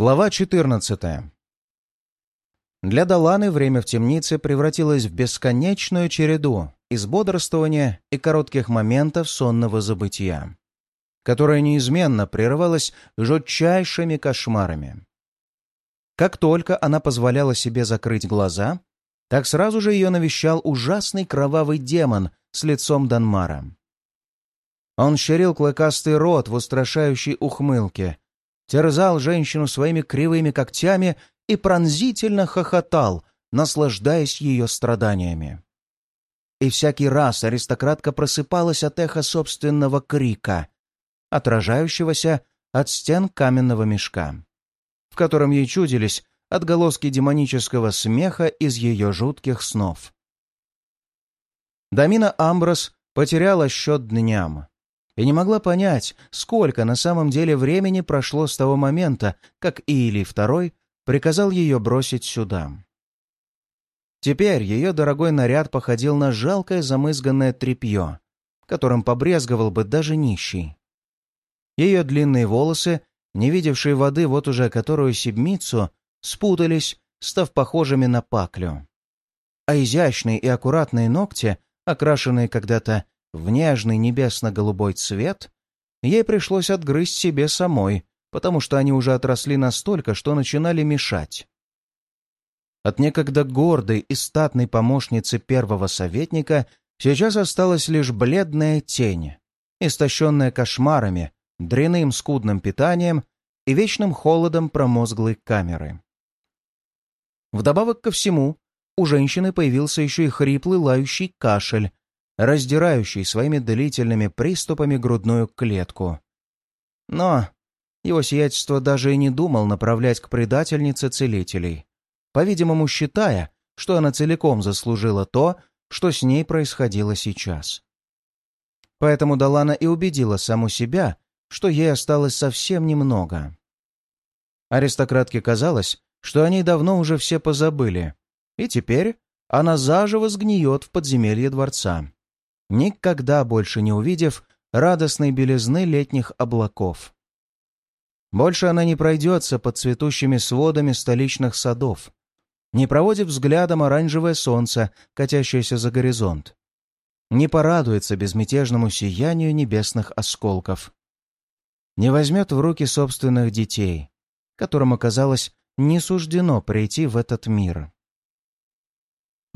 Глава 14. Для Даланы время в темнице превратилось в бесконечную череду из бодрствования и коротких моментов сонного забытия, которое неизменно прерывалось жутчайшими кошмарами. Как только она позволяла себе закрыть глаза, так сразу же ее навещал ужасный кровавый демон с лицом Данмара. Он щерил клыкастый рот в устрашающей ухмылке, терзал женщину своими кривыми когтями и пронзительно хохотал, наслаждаясь ее страданиями. И всякий раз аристократка просыпалась от эха собственного крика, отражающегося от стен каменного мешка, в котором ей чудились отголоски демонического смеха из ее жутких снов. Дамина Амброс потеряла счет дням и не могла понять, сколько на самом деле времени прошло с того момента, как Иилий II приказал ее бросить сюда. Теперь ее дорогой наряд походил на жалкое замызганное тряпье, которым побрезговал бы даже нищий. Ее длинные волосы, не видевшие воды вот уже которую седмицу, спутались, став похожими на паклю. А изящные и аккуратные ногти, окрашенные когда-то в нежный небесно-голубой цвет, ей пришлось отгрызть себе самой, потому что они уже отросли настолько, что начинали мешать. От некогда гордой и статной помощницы первого советника сейчас осталась лишь бледная тень, истощенная кошмарами, дряным скудным питанием и вечным холодом промозглой камеры. Вдобавок ко всему, у женщины появился еще и хриплый лающий кашель, раздирающий своими длительными приступами грудную клетку. Но его сиятельство даже и не думал направлять к предательнице целителей, по-видимому, считая, что она целиком заслужила то, что с ней происходило сейчас. Поэтому Далана и убедила саму себя, что ей осталось совсем немного. Аристократке казалось, что они давно уже все позабыли, и теперь она заживо сгниет в подземелье дворца, никогда больше не увидев радостной белизны летних облаков. Больше она не пройдется под цветущими сводами столичных садов, не проводив взглядом оранжевое солнце, катящееся за горизонт, не порадуется безмятежному сиянию небесных осколков, не возьмет в руки собственных детей, которым оказалось не суждено прийти в этот мир.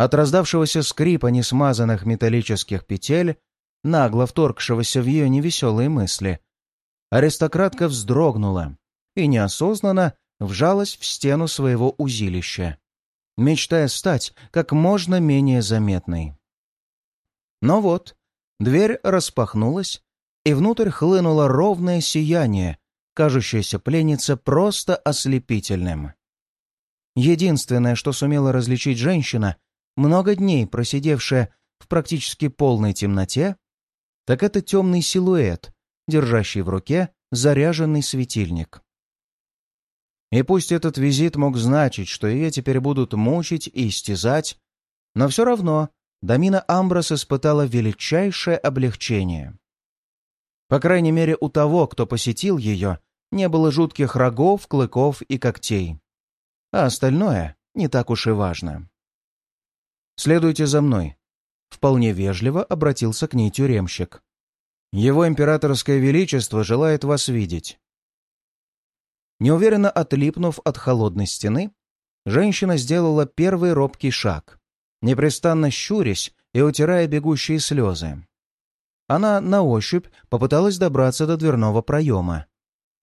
От раздавшегося скрипа несмазанных металлических петель, нагло вторгшегося в ее невеселые мысли, аристократка вздрогнула и неосознанно вжалась в стену своего узилища, мечтая стать как можно менее заметной. Но вот, дверь распахнулась, и внутрь хлынуло ровное сияние, кажущаяся пленница просто ослепительным. Единственное, что сумела различить женщина, много дней просидевшая в практически полной темноте, так это темный силуэт, держащий в руке заряженный светильник. И пусть этот визит мог значить, что ее теперь будут мучить и истязать, но все равно Дамина Амброс испытала величайшее облегчение. По крайней мере, у того, кто посетил ее, не было жутких рогов, клыков и когтей. А остальное не так уж и важно. «Следуйте за мной», — вполне вежливо обратился к ней тюремщик. «Его императорское величество желает вас видеть». Неуверенно отлипнув от холодной стены, женщина сделала первый робкий шаг, непрестанно щурясь и утирая бегущие слезы. Она на ощупь попыталась добраться до дверного проема.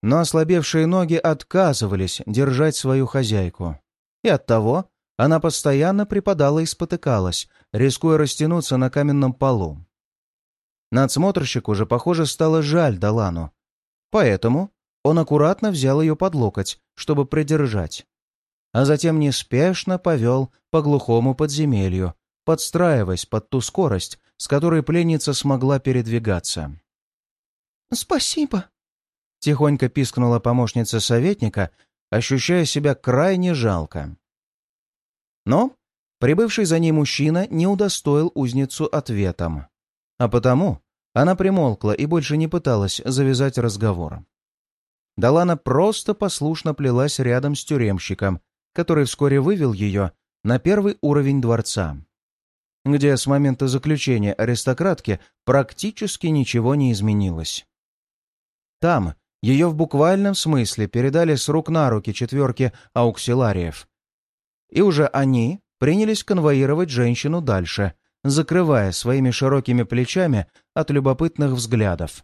Но ослабевшие ноги отказывались держать свою хозяйку. И оттого она постоянно припадала и спотыкалась, рискуя растянуться на каменном полу. Надсмотрщику уже, похоже, стало жаль Далану. Поэтому он аккуратно взял ее под локоть, чтобы придержать. А затем неспешно повел по глухому подземелью, подстраиваясь под ту скорость, с которой пленница смогла передвигаться. «Спасибо!» — тихонько пискнула помощница советника, ощущая себя крайне жалко. Но прибывший за ней мужчина не удостоил узницу ответом, а потому она примолкла и больше не пыталась завязать разговор. Далана просто послушно плелась рядом с тюремщиком, который вскоре вывел ее на первый уровень дворца, где с момента заключения аристократки практически ничего не изменилось. Там ее в буквальном смысле передали с рук на руки четверки ауксилариев. И уже они принялись конвоировать женщину дальше, закрывая своими широкими плечами от любопытных взглядов.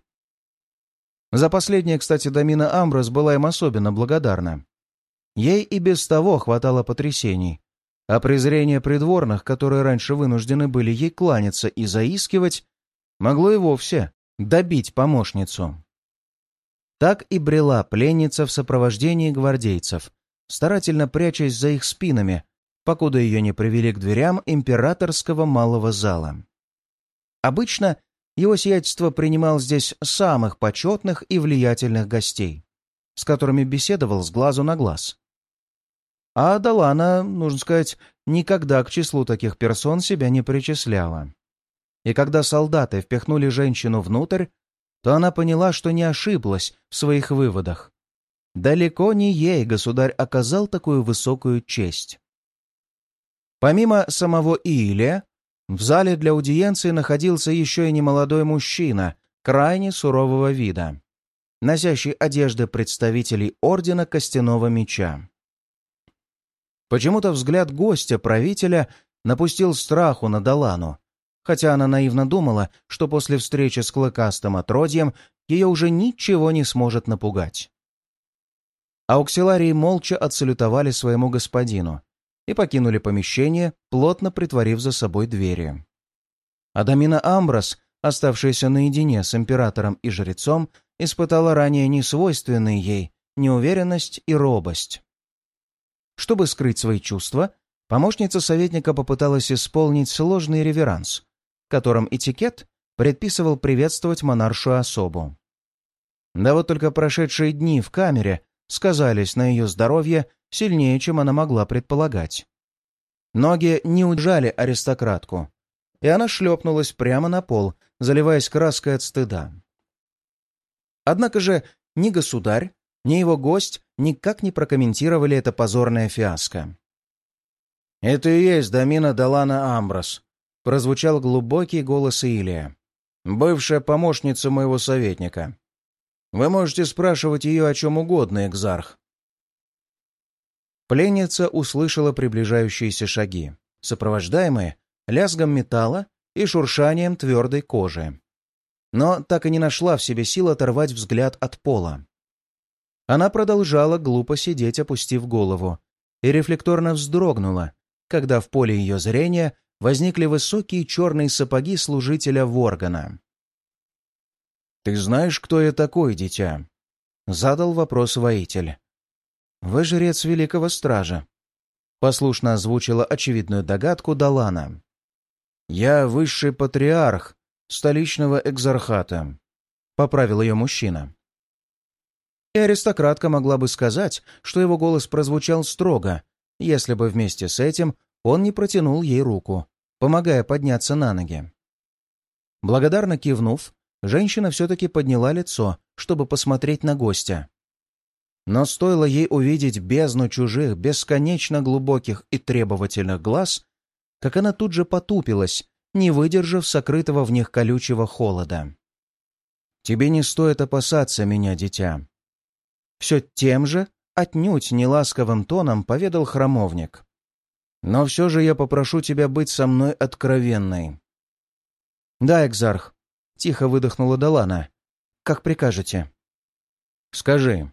За последнее, кстати, Дамина Амброс была им особенно благодарна. Ей и без того хватало потрясений, а презрение придворных, которые раньше вынуждены были ей кланяться и заискивать, могло и вовсе добить помощницу. Так и брела пленница в сопровождении гвардейцев, старательно прячась за их спинами, покуда ее не привели к дверям императорского малого зала. Обычно его сиятельство принимал здесь самых почетных и влиятельных гостей, с которыми беседовал с глазу на глаз. А Далана, нужно сказать, никогда к числу таких персон себя не причисляла. И когда солдаты впихнули женщину внутрь, то она поняла, что не ошиблась в своих выводах. Далеко не ей государь оказал такую высокую честь. Помимо самого Иилия, в зале для аудиенции находился еще и немолодой мужчина, крайне сурового вида, носящий одежды представителей Ордена Костяного Меча. Почему-то взгляд гостя правителя напустил страху на Далану, хотя она наивно думала, что после встречи с клыкастым отродьем ее уже ничего не сможет напугать. Ауксиларии молча отсалютовали своему господину, и покинули помещение, плотно притворив за собой двери. Адамина Амброс, оставшаяся наедине с императором и жрецом, испытала ранее несвойственные ей неуверенность и робость. Чтобы скрыть свои чувства, помощница советника попыталась исполнить сложный реверанс, которым этикет предписывал приветствовать монаршую особу. Да вот только прошедшие дни в камере сказались на ее здоровье сильнее, чем она могла предполагать. Ноги не уджали аристократку, и она шлепнулась прямо на пол, заливаясь краской от стыда. Однако же ни государь, ни его гость никак не прокомментировали это позорное фиаско. «Это и есть Дамина Далана Амброс», — прозвучал глубокий голос Илия, бывшая помощница моего советника. «Вы можете спрашивать ее о чем угодно, Экзарх. Пленница услышала приближающиеся шаги, сопровождаемые лязгом металла и шуршанием твердой кожи. Но так и не нашла в себе сил оторвать взгляд от пола. Она продолжала глупо сидеть, опустив голову, и рефлекторно вздрогнула, когда в поле ее зрения возникли высокие черные сапоги служителя Воргана. «Ты знаешь, кто я такой, дитя?» — задал вопрос воитель. «Вы жрец Великого Стража», — послушно озвучила очевидную догадку Далана. «Я высший патриарх столичного экзархата», — поправил ее мужчина. И аристократка могла бы сказать, что его голос прозвучал строго, если бы вместе с этим он не протянул ей руку, помогая подняться на ноги. Благодарно кивнув, женщина все-таки подняла лицо, чтобы посмотреть на гостя. Но стоило ей увидеть бездну чужих, бесконечно глубоких и требовательных глаз, как она тут же потупилась, не выдержав сокрытого в них колючего холода. «Тебе не стоит опасаться меня, дитя». Все тем же, отнюдь неласковым тоном поведал храмовник. «Но все же я попрошу тебя быть со мной откровенной». «Да, Экзарх», — тихо выдохнула Далана. «Как прикажете». «Скажи,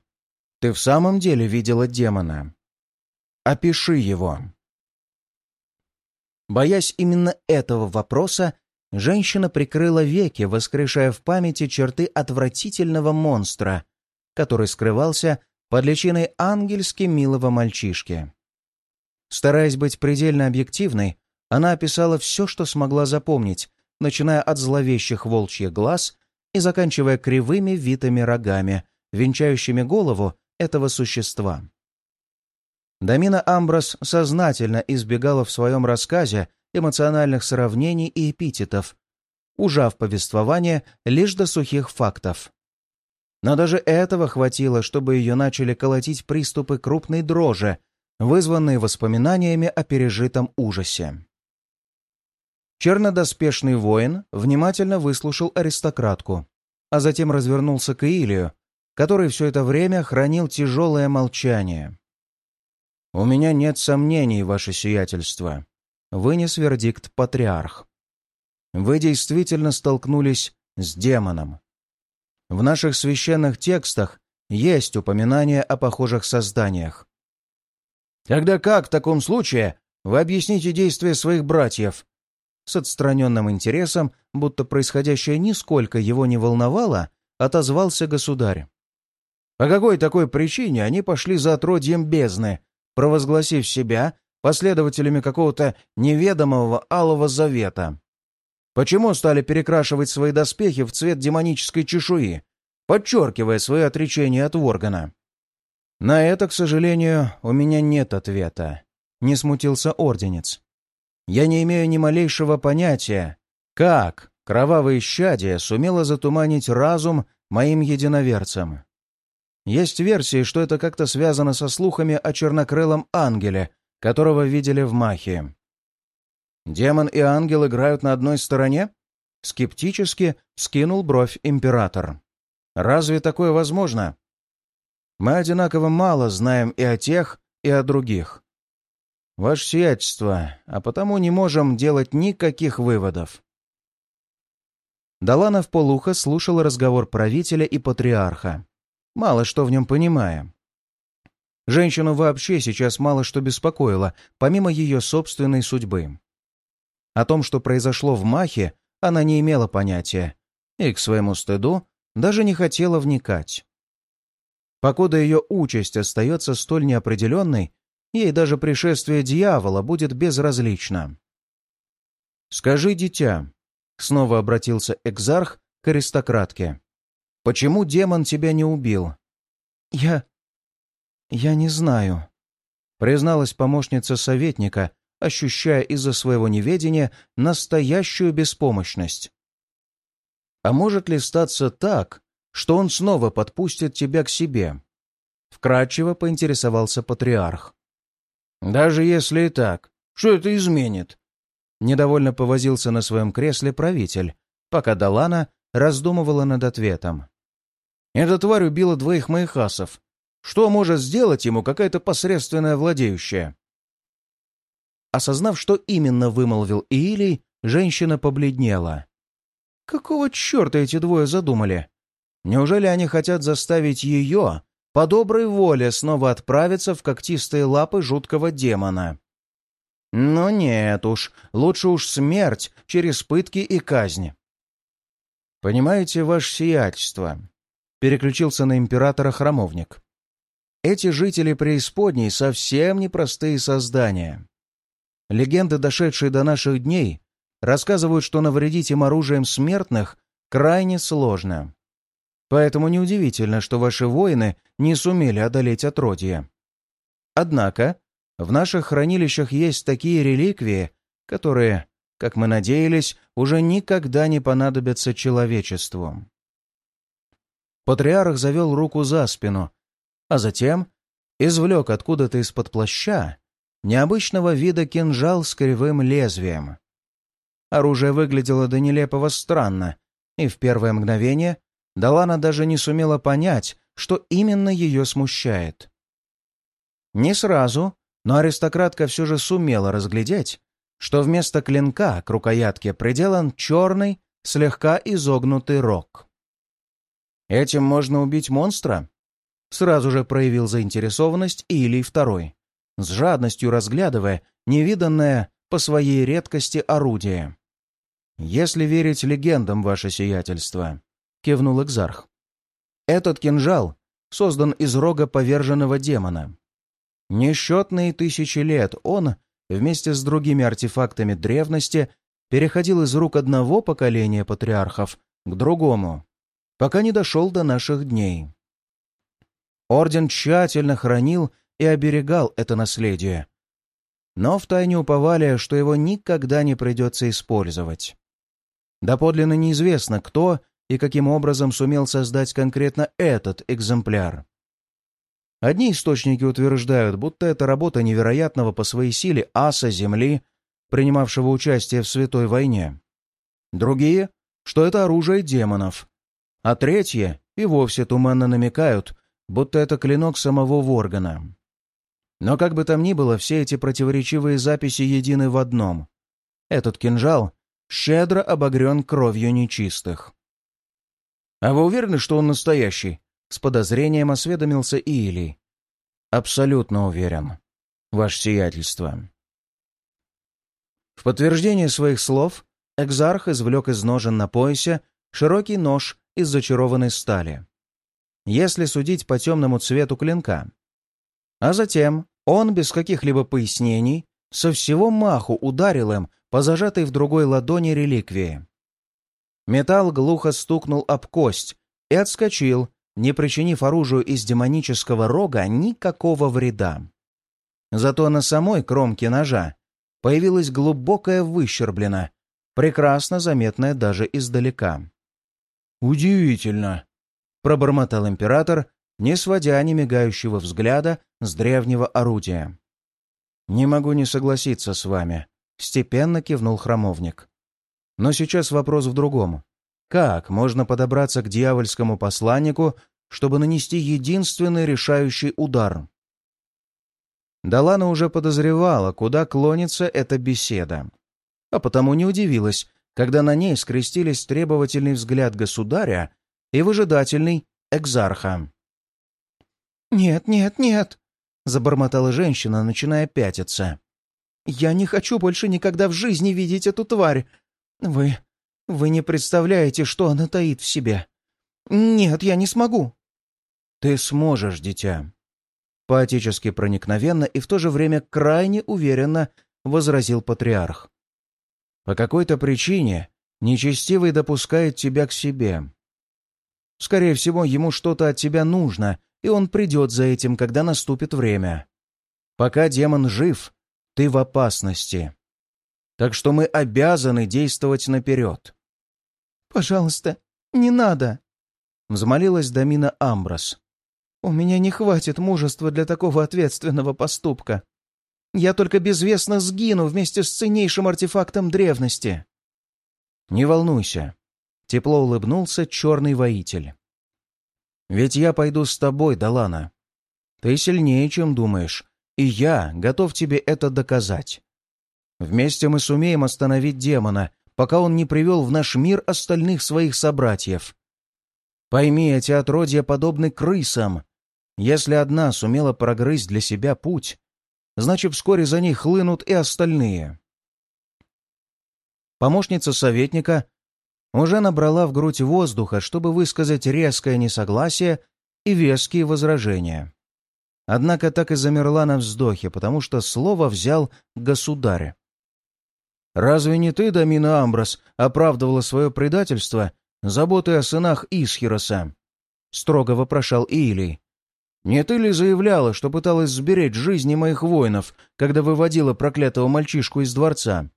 ты в самом деле видела демона? Опиши его. Боясь именно этого вопроса, женщина прикрыла веки, воскрешая в памяти черты отвратительного монстра, который скрывался под личиной ангельски милого мальчишки. Стараясь быть предельно объективной, она описала все, что смогла запомнить, начиная от зловещих волчьих глаз и заканчивая кривыми витыми рогами, венчающими голову этого существа. Дамина Амброс сознательно избегала в своем рассказе эмоциональных сравнений и эпитетов, ужав повествование лишь до сухих фактов. Но даже этого хватило, чтобы ее начали колотить приступы крупной дрожи, вызванные воспоминаниями о пережитом ужасе. Чернодоспешный воин внимательно выслушал аристократку, а затем развернулся к Илию, который все это время хранил тяжелое молчание. «У меня нет сомнений, ваше сиятельство», — вынес вердикт патриарх. «Вы действительно столкнулись с демоном. В наших священных текстах есть упоминание о похожих созданиях. Тогда как в таком случае вы объясните действия своих братьев?» С отстраненным интересом, будто происходящее нисколько его не волновало, отозвался государь. По какой такой причине они пошли за отродьем бездны, провозгласив себя последователями какого-то неведомого алого завета? Почему стали перекрашивать свои доспехи в цвет демонической чешуи, подчеркивая свое отречение от Воргана? На это, к сожалению, у меня нет ответа. Не смутился Орденец. Я не имею ни малейшего понятия, как кровавое щадие сумело затуманить разум моим единоверцам. Есть версии, что это как-то связано со слухами о чернокрылом ангеле, которого видели в Махе. Демон и ангел играют на одной стороне? Скептически скинул бровь император. Разве такое возможно? Мы одинаково мало знаем и о тех, и о других. Ваше сиятельство, а потому не можем делать никаких выводов. Далана в полухо слушал разговор правителя и патриарха мало что в нем понимая. Женщину вообще сейчас мало что беспокоило, помимо ее собственной судьбы. О том, что произошло в Махе, она не имела понятия и, к своему стыду, даже не хотела вникать. Покуда ее участь остается столь неопределенной, ей даже пришествие дьявола будет безразлично. «Скажи, дитя», — снова обратился экзарх к аристократке, Почему демон тебя не убил?» «Я... я не знаю», — призналась помощница советника, ощущая из-за своего неведения настоящую беспомощность. «А может ли статься так, что он снова подпустит тебя к себе?» Вкратчиво поинтересовался патриарх. «Даже если и так, что это изменит?» Недовольно повозился на своем кресле правитель, пока Далана раздумывала над ответом. Эта тварь убила двоих моих асов. Что может сделать ему какая-то посредственная владеющая? Осознав, что именно вымолвил Иилий, женщина побледнела. Какого черта эти двое задумали? Неужели они хотят заставить ее по доброй воле снова отправиться в когтистые лапы жуткого демона? Но нет уж, лучше уж смерть через пытки и казнь. Понимаете, ваше сиятельство, переключился на императора храмовник. Эти жители преисподней совсем непростые создания. Легенды, дошедшие до наших дней, рассказывают, что навредить им оружием смертных крайне сложно. Поэтому неудивительно, что ваши воины не сумели одолеть отродье. Однако в наших хранилищах есть такие реликвии, которые, как мы надеялись, уже никогда не понадобятся человечеству. Патриарх завел руку за спину, а затем извлек откуда-то из-под плаща необычного вида кинжал с кривым лезвием. Оружие выглядело до нелепого странно, и в первое мгновение Далана даже не сумела понять, что именно ее смущает. Не сразу, но аристократка все же сумела разглядеть, что вместо клинка к рукоятке приделан черный, слегка изогнутый рог. Этим можно убить монстра? Сразу же проявил заинтересованность Илий Второй, с жадностью разглядывая невиданное по своей редкости орудие. «Если верить легендам, ваше сиятельство», — кивнул Экзарх. «Этот кинжал создан из рога поверженного демона. Несчетные тысячи лет он, вместе с другими артефактами древности, переходил из рук одного поколения патриархов к другому пока не дошел до наших дней. Орден тщательно хранил и оберегал это наследие, но втайне уповали, что его никогда не придется использовать. Доподлинно неизвестно, кто и каким образом сумел создать конкретно этот экземпляр. Одни источники утверждают, будто это работа невероятного по своей силе аса Земли, принимавшего участие в Святой войне. Другие, что это оружие демонов. А третьи и вовсе туманно намекают, будто это клинок самого Воргана. Но как бы там ни было, все эти противоречивые записи едины в одном. Этот кинжал щедро обогрен кровью нечистых. «А вы уверены, что он настоящий?» С подозрением осведомился Иилий. «Абсолютно уверен, ваше сиятельство». В подтверждение своих слов Экзарх извлек из ножен на поясе широкий нож из зачарованной стали. Если судить по темному цвету клинка. А затем он, без каких-либо пояснений, со всего маху ударил им по зажатой в другой ладони реликвии. Металл глухо стукнул об кость и отскочил, не причинив оружию из демонического рога никакого вреда. Зато на самой кромке ножа появилась глубокая выщерблена, прекрасно заметная даже издалека. «Удивительно!» — пробормотал император, не сводя немигающего взгляда с древнего орудия. «Не могу не согласиться с вами», — степенно кивнул храмовник. Но сейчас вопрос в другом. Как можно подобраться к дьявольскому посланнику, чтобы нанести единственный решающий удар? Далана уже подозревала, куда клонится эта беседа. А потому не удивилась, когда на ней скрестились требовательный взгляд государя и выжидательный экзарха. «Нет, нет, нет!» — забормотала женщина, начиная пятиться. «Я не хочу больше никогда в жизни видеть эту тварь. «Вы... вы не представляете, что она таит в себе. Нет, я не смогу». «Ты сможешь, дитя». Поотечески проникновенно и в то же время крайне уверенно возразил патриарх. «По какой-то причине нечестивый допускает тебя к себе. Скорее всего, ему что-то от тебя нужно, и он придет за этим, когда наступит время. Пока демон жив, ты в опасности так что мы обязаны действовать наперед. «Пожалуйста, не надо!» — взмолилась Дамина Амброс. «У меня не хватит мужества для такого ответственного поступка. Я только безвестно сгину вместе с ценнейшим артефактом древности». «Не волнуйся», — тепло улыбнулся черный воитель. «Ведь я пойду с тобой, Далана. Ты сильнее, чем думаешь, и я готов тебе это доказать. Вместе мы сумеем остановить демона, пока он не привел в наш мир остальных своих собратьев. Пойми, эти отродья подобны крысам. Если одна сумела прогрызть для себя путь, значит, вскоре за ней хлынут и остальные. Помощница советника уже набрала в грудь воздуха, чтобы высказать резкое несогласие и веские возражения. Однако так и замерла на вздохе, потому что слово взял государь. Разве не ты, Дамина Амброс, оправдывала свое предательство заботой о сынах Исхироса?» — строго вопрошал Иилий. «Не ты ли заявляла, что пыталась сберечь жизни моих воинов, когда выводила проклятого мальчишку из дворца?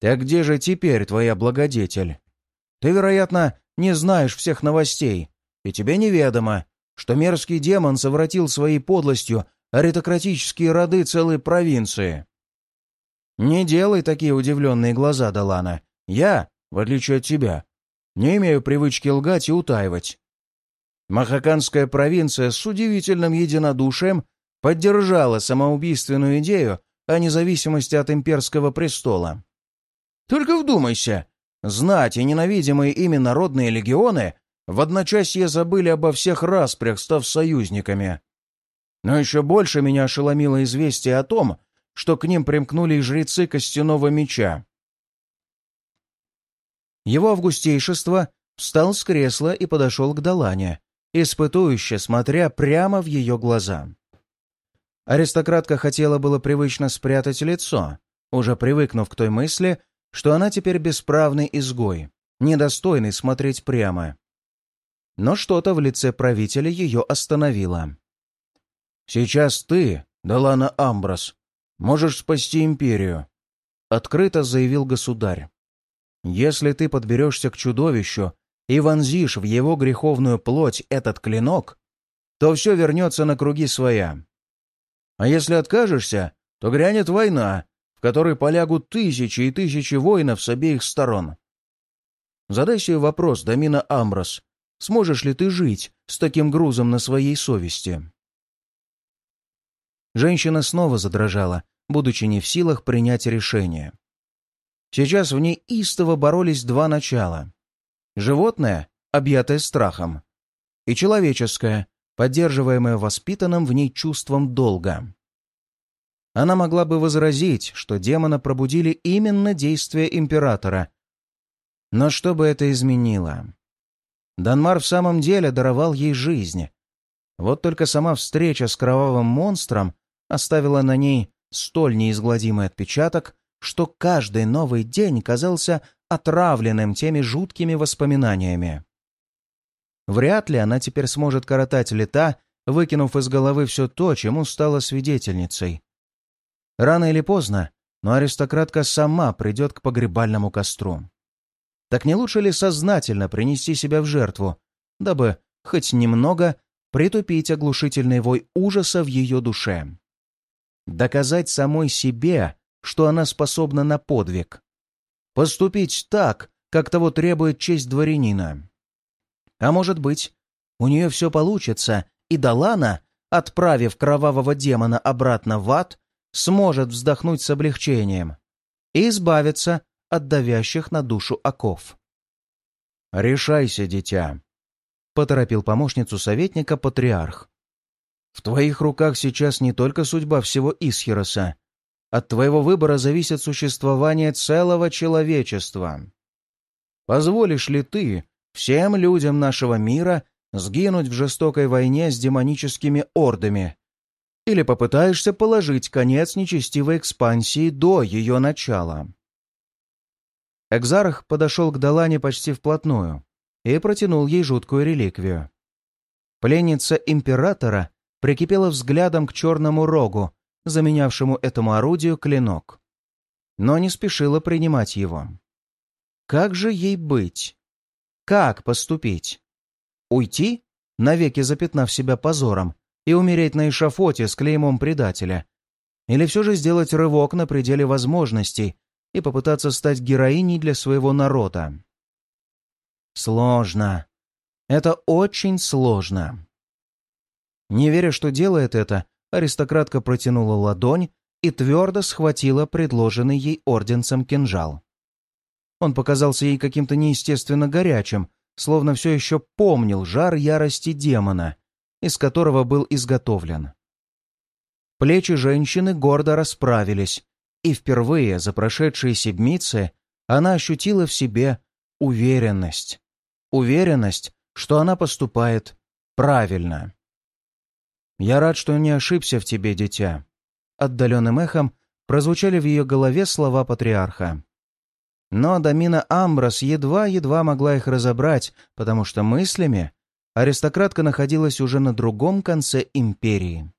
Так где же теперь твоя благодетель? Ты, вероятно, не знаешь всех новостей, и тебе неведомо, что мерзкий демон совратил своей подлостью аристократические роды целой провинции». «Не делай такие удивленные глаза, Далана. Я, в отличие от тебя, не имею привычки лгать и утаивать. Махаканская провинция с удивительным единодушием поддержала самоубийственную идею о независимости от имперского престола. Только вдумайся, знать и ненавидимые ими народные легионы в одночасье забыли обо всех распрях, став союзниками. Но еще больше меня ошеломило известие о том, что к ним примкнули и жрецы костяного меча. Его августейшество встал с кресла и подошел к Далане, испытующе смотря прямо в ее глаза. Аристократка хотела было привычно спрятать лицо, уже привыкнув к той мысли, что она теперь бесправный изгой, недостойный смотреть прямо. Но что-то в лице правителя ее остановило. «Сейчас ты, Далана Амброс, можешь спасти империю», — открыто заявил государь. «Если ты подберешься к чудовищу и вонзишь в его греховную плоть этот клинок, то все вернется на круги своя. А если откажешься, то грянет война, в которой полягут тысячи и тысячи воинов с обеих сторон. Задай себе вопрос, Дамина Амброс, сможешь ли ты жить с таким грузом на своей совести? Женщина снова задрожала, будучи не в силах принять решение. Сейчас в ней истово боролись два начала. Животное, объятое страхом, и человеческое, поддерживаемое воспитанным в ней чувством долга. Она могла бы возразить, что демона пробудили именно действия императора. Но что бы это изменило? Данмар в самом деле даровал ей жизнь. Вот только сама встреча с кровавым монстром оставила на ней столь неизгладимый отпечаток, что каждый новый день казался отравленным теми жуткими воспоминаниями. Вряд ли она теперь сможет коротать лета, выкинув из головы все то, чему стала свидетельницей. Рано или поздно, но аристократка сама придет к погребальному костру. Так не лучше ли сознательно принести себя в жертву, дабы хоть немного притупить оглушительный вой ужаса в ее душе? Доказать самой себе, что она способна на подвиг. Поступить так, как того требует честь дворянина. А может быть, у нее все получится, и Далана, отправив кровавого демона обратно в ад, сможет вздохнуть с облегчением и избавиться от давящих на душу оков. «Решайся, дитя», — поторопил помощницу советника патриарх. «В твоих руках сейчас не только судьба всего Исхироса. От твоего выбора зависит существование целого человечества. Позволишь ли ты всем людям нашего мира сгинуть в жестокой войне с демоническими ордами, или попытаешься положить конец нечестивой экспансии до ее начала. Экзарх подошел к Далане почти вплотную и протянул ей жуткую реликвию. Пленница императора прикипела взглядом к черному рогу, заменявшему этому орудию клинок, но не спешила принимать его. Как же ей быть? Как поступить? Уйти, навеки запятнав себя позором, и умереть на эшафоте с клеймом предателя? Или все же сделать рывок на пределе возможностей и попытаться стать героиней для своего народа? Сложно. Это очень сложно. Не веря, что делает это, аристократка протянула ладонь и твердо схватила предложенный ей орденцем кинжал. Он показался ей каким-то неестественно горячим, словно все еще помнил жар ярости демона, из которого был изготовлен. Плечи женщины гордо расправились, и впервые за прошедшие седмицы она ощутила в себе уверенность. Уверенность, что она поступает правильно. «Я рад, что не ошибся в тебе, дитя», — отдаленным эхом прозвучали в ее голове слова патриарха. Но Дамина Амброс едва-едва могла их разобрать, потому что мыслями аристократка находилась уже на другом конце империи.